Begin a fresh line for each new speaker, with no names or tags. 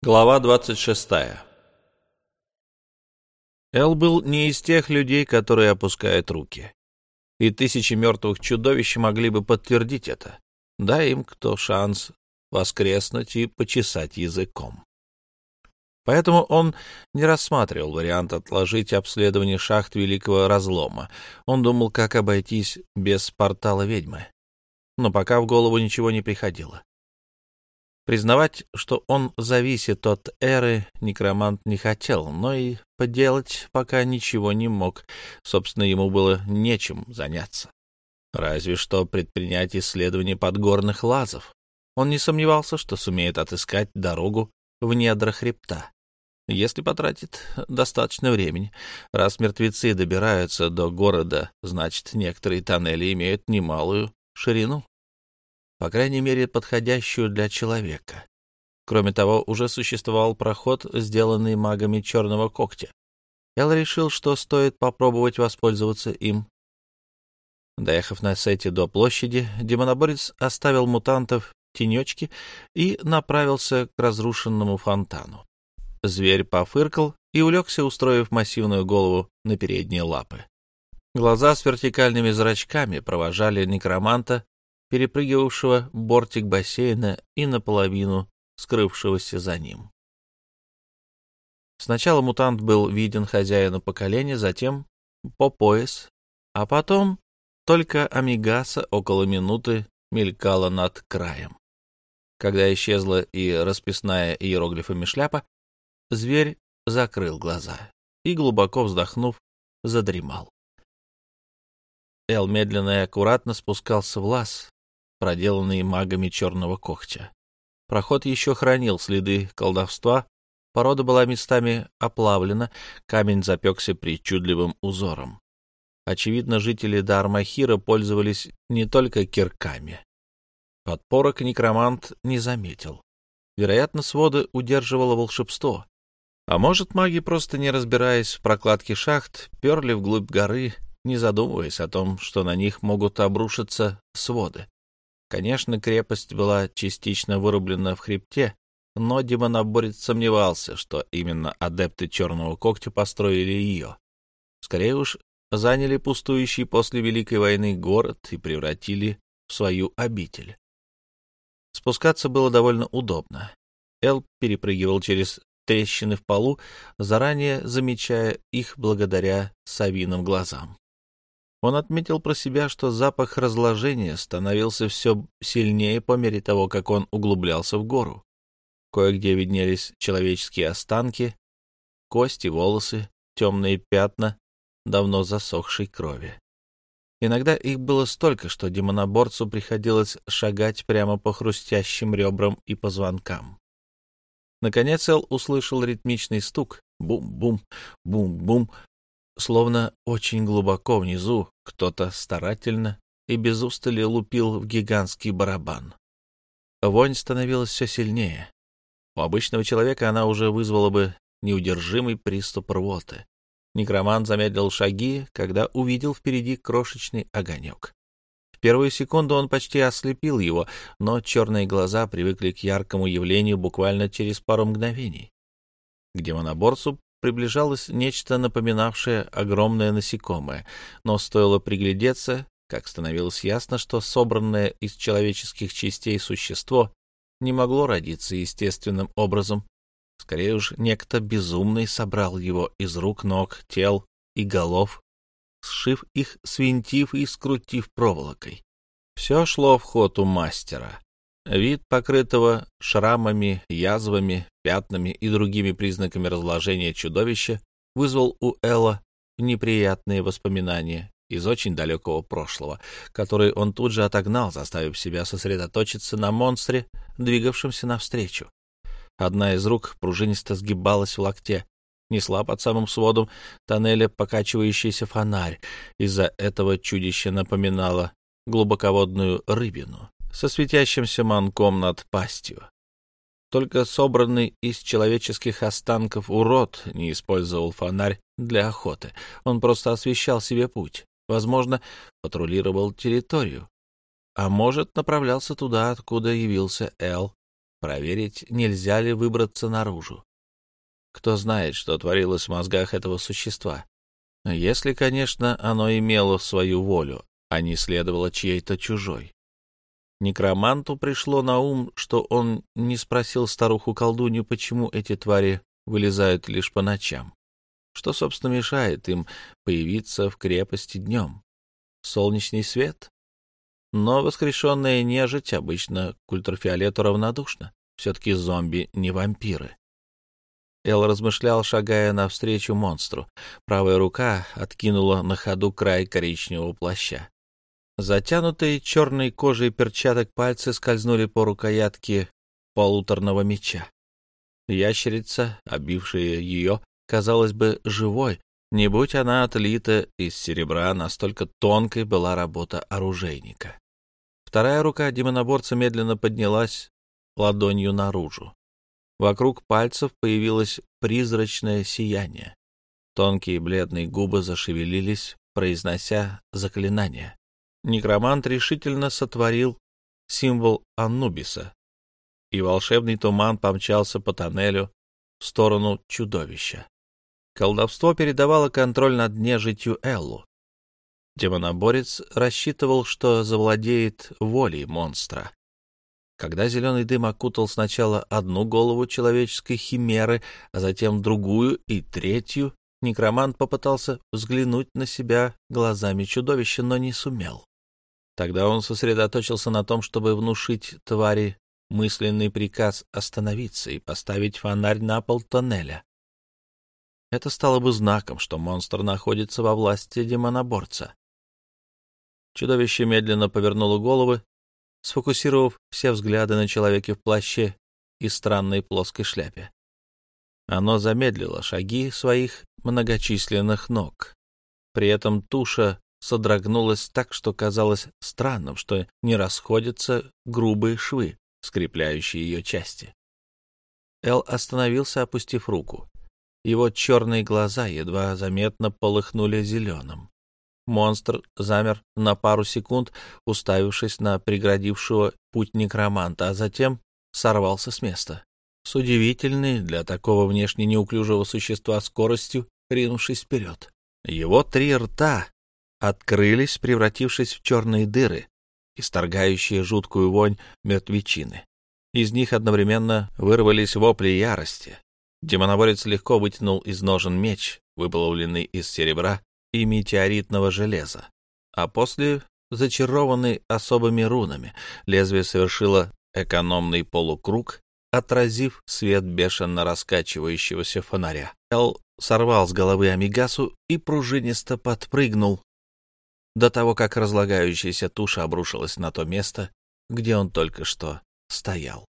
Глава 26. Эл был не из тех людей, которые опускают руки. И тысячи мертвых чудовищ могли бы подтвердить это. Дай им кто шанс воскреснуть и почесать языком. Поэтому он не рассматривал вариант отложить обследование шахт Великого Разлома. Он думал, как обойтись без портала ведьмы. Но пока в голову ничего не приходило. Признавать, что он зависит от эры, некромант не хотел, но и поделать пока ничего не мог. Собственно, ему было нечем заняться. Разве что предпринять исследование подгорных лазов. Он не сомневался, что сумеет отыскать дорогу в недра хребта. Если потратит достаточно времени. Раз мертвецы добираются до города, значит, некоторые тоннели имеют немалую ширину по крайней мере, подходящую для человека. Кроме того, уже существовал проход, сделанный магами черного когтя. Эл решил, что стоит попробовать воспользоваться им. Доехав на сете до площади, демоноборец оставил мутантов тенечки и направился к разрушенному фонтану. Зверь пофыркал и улегся, устроив массивную голову на передние лапы. Глаза с вертикальными зрачками провожали некроманта перепрыгивавшего бортик бассейна и наполовину скрывшегося за ним. Сначала мутант был виден хозяину по колени, затем по пояс, а потом только амигаса около минуты мелькала над краем. Когда исчезла и расписная иероглифами шляпа, зверь закрыл глаза и, глубоко вздохнув, задремал. Эл медленно и аккуратно спускался в лаз, проделанный магами черного когтя. Проход еще хранил следы колдовства, порода была местами оплавлена, камень запекся причудливым узором. Очевидно, жители Дармахира пользовались не только кирками. Подпорок некромант не заметил. Вероятно, своды удерживало волшебство. А может, маги, просто не разбираясь в прокладке шахт, перли вглубь горы, не задумываясь о том, что на них могут обрушиться своды. Конечно, крепость была частично вырублена в хребте, но демоноборец сомневался, что именно адепты Черного Когтя построили ее. Скорее уж, заняли пустующий после Великой войны город и превратили в свою обитель. Спускаться было довольно удобно. Эл перепрыгивал через трещины в полу, заранее замечая их благодаря совиным глазам. Он отметил про себя, что запах разложения становился все сильнее по мере того, как он углублялся в гору. Кое-где виднелись человеческие останки, кости, волосы, темные пятна давно засохшей крови. Иногда их было столько, что демоноборцу приходилось шагать прямо по хрустящим ребрам и позвонкам. Наконец Эл услышал ритмичный стук. Бум-бум, бум-бум, Словно очень глубоко внизу кто-то старательно и без устали лупил в гигантский барабан. Вонь становилась все сильнее. У обычного человека она уже вызвала бы неудержимый приступ рвоты. Некромант замедлил шаги, когда увидел впереди крошечный огонек. В первую секунду он почти ослепил его, но черные глаза привыкли к яркому явлению буквально через пару мгновений. К демоноборцу приближалось нечто напоминавшее огромное насекомое, но стоило приглядеться, как становилось ясно, что собранное из человеческих частей существо не могло родиться естественным образом. Скорее уж, некто безумный собрал его из рук, ног, тел и голов, сшив их, свинтив и скрутив проволокой. Все шло в ход у мастера. Вид покрытого шрамами, язвами, пятнами и другими признаками разложения чудовища вызвал у Элла неприятные воспоминания из очень далекого прошлого, которые он тут же отогнал, заставив себя сосредоточиться на монстре, двигавшемся навстречу. Одна из рук пружинисто сгибалась в локте, несла под самым сводом тоннеля покачивающийся фонарь. Из-за этого чудище напоминало глубоководную рыбину со светящимся манком над пастью. Только собранный из человеческих останков урод не использовал фонарь для охоты. Он просто освещал себе путь. Возможно, патрулировал территорию. А может, направлялся туда, откуда явился Эл. проверить, нельзя ли выбраться наружу. Кто знает, что творилось в мозгах этого существа. Если, конечно, оно имело свою волю, а не следовало чьей-то чужой. Некроманту пришло на ум, что он не спросил старуху-колдунью, почему эти твари вылезают лишь по ночам. Что, собственно, мешает им появиться в крепости днем? Солнечный свет? Но воскрешенная нежить обычно к ультрафиолету равнодушна. Все-таки зомби не вампиры. Эл размышлял, шагая навстречу монстру. Правая рука откинула на ходу край коричневого плаща. Затянутые черной кожей перчаток пальцы скользнули по рукоятке полуторного меча. Ящерица, обившая ее, казалось бы, живой, не будь она отлита из серебра, настолько тонкой была работа оружейника. Вторая рука демоноборца медленно поднялась ладонью наружу. Вокруг пальцев появилось призрачное сияние. Тонкие бледные губы зашевелились, произнося заклинание. Некромант решительно сотворил символ Анубиса, и волшебный туман помчался по тоннелю в сторону чудовища. Колдовство передавало контроль над нежитью Эллу. Демоноборец рассчитывал, что завладеет волей монстра. Когда зеленый дым окутал сначала одну голову человеческой химеры, а затем другую и третью, некромант попытался взглянуть на себя глазами чудовища, но не сумел. Тогда он сосредоточился на том, чтобы внушить твари мысленный приказ остановиться и поставить фонарь на пол тоннеля. Это стало бы знаком, что монстр находится во власти демоноборца. Чудовище медленно повернуло головы сфокусировав все взгляды на человеке в плаще и странной плоской шляпе. Оно замедлило шаги своих многочисленных ног. При этом туша содрогнулась так, что казалось странным, что не расходятся грубые швы, скрепляющие ее части. Эл остановился, опустив руку. Его черные глаза едва заметно полыхнули зеленым. Монстр замер на пару секунд, уставившись на преградившего путь некроманта, а затем сорвался с места. С удивительной для такого внешне неуклюжего существа скоростью, ринувшись вперед. Его три рта открылись, превратившись в черные дыры, исторгающие жуткую вонь мертвечины. Из них одновременно вырвались вопли ярости. Демоноборец легко вытянул из ножен меч, выплавленный из серебра, и метеоритного железа. А после, зачарованный особыми рунами, лезвие совершило экономный полукруг, отразив свет бешено раскачивающегося фонаря. Эл сорвал с головы Амигасу и пружинисто подпрыгнул до того, как разлагающаяся туша обрушилась на то место, где он только что стоял.